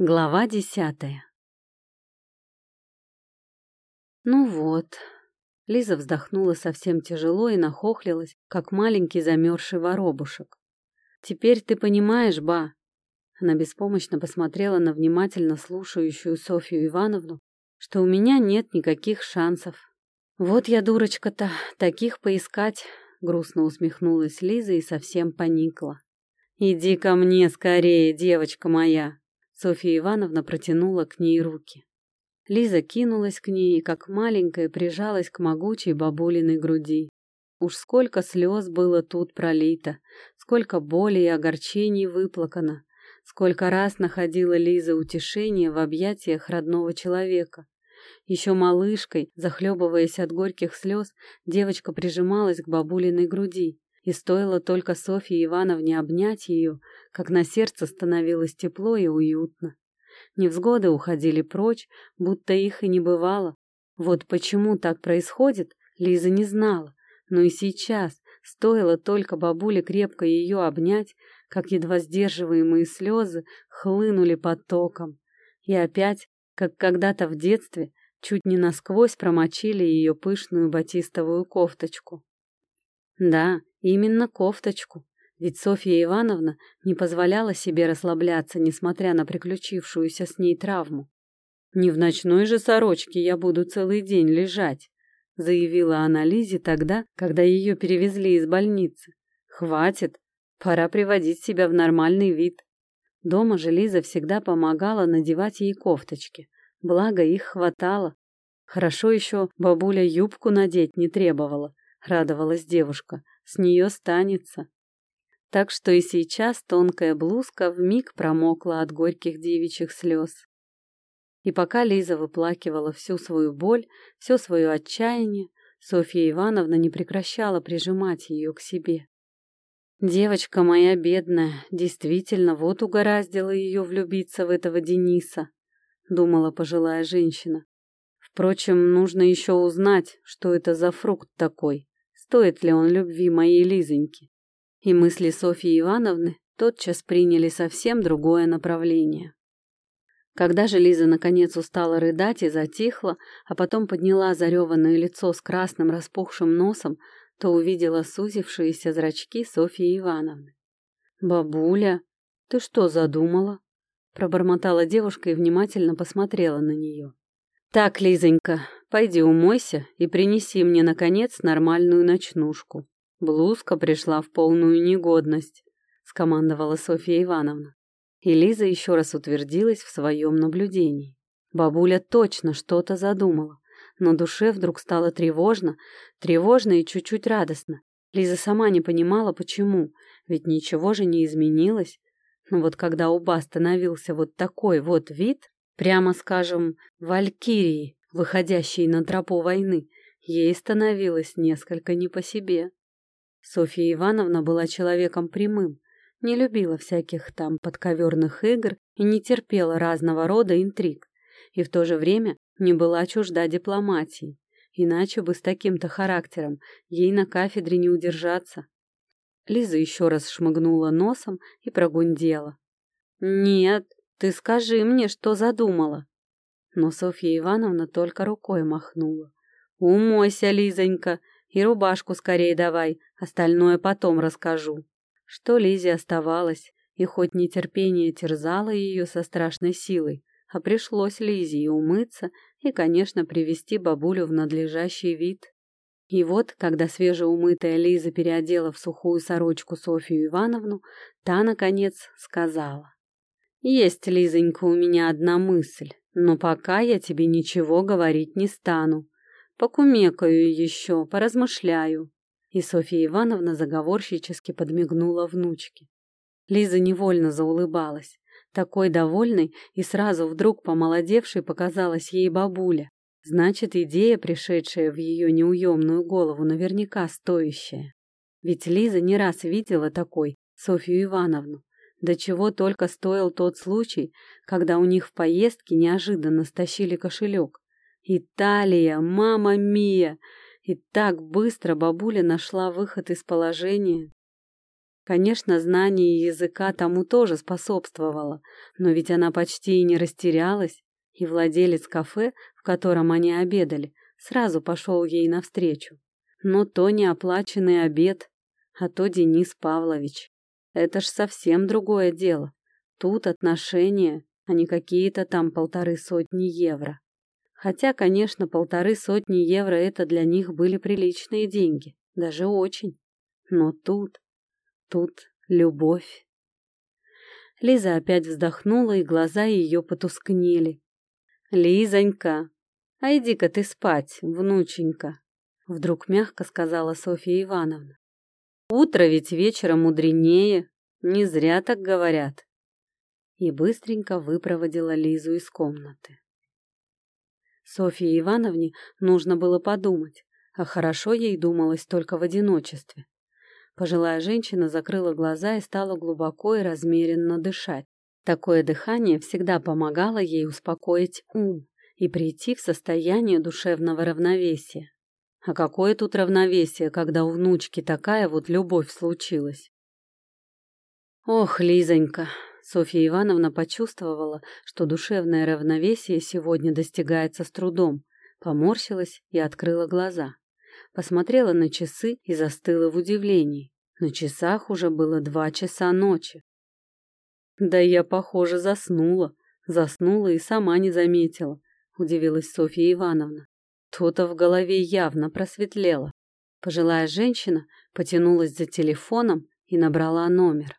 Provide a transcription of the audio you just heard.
Глава десятая Ну вот. Лиза вздохнула совсем тяжело и нахохлилась, как маленький замерзший воробушек. «Теперь ты понимаешь, ба?» Она беспомощно посмотрела на внимательно слушающую Софью Ивановну, что у меня нет никаких шансов. «Вот я дурочка-то, таких поискать!» Грустно усмехнулась Лиза и совсем поникла. «Иди ко мне скорее, девочка моя!» Софья Ивановна протянула к ней руки. Лиза кинулась к ней и, как маленькая, прижалась к могучей бабулиной груди. Уж сколько слез было тут пролито, сколько боли и огорчений выплакано, сколько раз находила Лиза утешение в объятиях родного человека. Еще малышкой, захлебываясь от горьких слез, девочка прижималась к бабулиной груди. И стоило только Софье Ивановне обнять ее, как на сердце становилось тепло и уютно. Невзгоды уходили прочь, будто их и не бывало. Вот почему так происходит, Лиза не знала. Но и сейчас, стоило только бабуле крепко ее обнять, как едва сдерживаемые слезы хлынули потоком. И опять, как когда-то в детстве, чуть не насквозь промочили ее пышную батистовую кофточку. Да, именно кофточку, ведь Софья Ивановна не позволяла себе расслабляться, несмотря на приключившуюся с ней травму. «Не в ночной же сорочке я буду целый день лежать», заявила она Лизе тогда, когда ее перевезли из больницы. «Хватит, пора приводить себя в нормальный вид». Дома же Лиза всегда помогала надевать ей кофточки, благо их хватало. Хорошо еще бабуля юбку надеть не требовала, радовалась девушка, с нее станется. Так что и сейчас тонкая блузка вмиг промокла от горьких девичьих слез. И пока Лиза выплакивала всю свою боль, все свое отчаяние, Софья Ивановна не прекращала прижимать ее к себе. Девочка моя бедная, действительно, вот угораздило ее влюбиться в этого Дениса, думала пожилая женщина. Впрочем, нужно еще узнать, что это за фрукт такой, стоит ли он любви моей Лизоньки. И мысли Софьи Ивановны тотчас приняли совсем другое направление. Когда же Лиза наконец устала рыдать и затихла, а потом подняла зареванное лицо с красным распухшим носом, то увидела сузившиеся зрачки Софьи Ивановны. «Бабуля, ты что задумала?» Пробормотала девушка и внимательно посмотрела на нее. «Так, Лизонька, пойди умойся и принеси мне, наконец, нормальную ночнушку. Блузка пришла в полную негодность», — скомандовала Софья Ивановна. И Лиза еще раз утвердилась в своем наблюдении. Бабуля точно что-то задумала, но душе вдруг стало тревожно, тревожно и чуть-чуть радостно. Лиза сама не понимала, почему, ведь ничего же не изменилось. Но вот когда у Ба становился вот такой вот вид, прямо скажем, валькирии, выходящей на тропу войны, ей становилось несколько не по себе. Софья Ивановна была человеком прямым, не любила всяких там подковерных игр и не терпела разного рода интриг, и в то же время не была чужда дипломатии, иначе бы с таким-то характером ей на кафедре не удержаться. Лиза еще раз шмыгнула носом и прогундела. «Нет, ты скажи мне, что задумала». Но Софья Ивановна только рукой махнула. «Умойся, Лизонька, и рубашку скорее давай, остальное потом расскажу». Что Лизе оставалось, и хоть нетерпение терзало ее со страшной силой, а пришлось Лизе и умыться, и, конечно, привести бабулю в надлежащий вид. И вот, когда свежеумытая Лиза переодела в сухую сорочку Софью Ивановну, та, наконец, сказала. «Есть, Лизонька, у меня одна мысль, но пока я тебе ничего говорить не стану. Покумекаю еще, поразмышляю и Софья Ивановна заговорщически подмигнула внучке. Лиза невольно заулыбалась. Такой довольной и сразу вдруг помолодевшей показалась ей бабуля. Значит, идея, пришедшая в ее неуемную голову, наверняка стоящая. Ведь Лиза не раз видела такой Софью Ивановну. До чего только стоил тот случай, когда у них в поездке неожиданно стащили кошелек. Италия, мама мия! И так быстро бабуля нашла выход из положения. Конечно, знание языка тому тоже способствовало, но ведь она почти и не растерялась, и владелец кафе, в котором они обедали, сразу пошел ей навстречу. Но то не оплаченный обед, а то Денис Павлович. Это ж совсем другое дело. Тут отношения, а не какие-то там полторы сотни евро. Хотя, конечно, полторы сотни евро это для них были приличные деньги, даже очень. Но тут, тут любовь. Лиза опять вздохнула, и глаза ее потускнели. «Лизонька, а иди-ка ты спать, внученька», — вдруг мягко сказала Софья Ивановна. «Утро ведь вечером мудренее, не зря так говорят». И быстренько выпроводила Лизу из комнаты. Софье Ивановне нужно было подумать, а хорошо ей думалось только в одиночестве. Пожилая женщина закрыла глаза и стала глубоко и размеренно дышать. Такое дыхание всегда помогало ей успокоить ум и прийти в состояние душевного равновесия. А какое тут равновесие, когда у внучки такая вот любовь случилась? Ох, Лизонька, Софья Ивановна почувствовала, что душевное равновесие сегодня достигается с трудом, поморщилась и открыла глаза. Посмотрела на часы и застыла в удивлении. На часах уже было два часа ночи. «Да я, похоже, заснула. Заснула и сама не заметила», — удивилась Софья Ивановна. То-то в голове явно просветлело. Пожилая женщина потянулась за телефоном и набрала номер.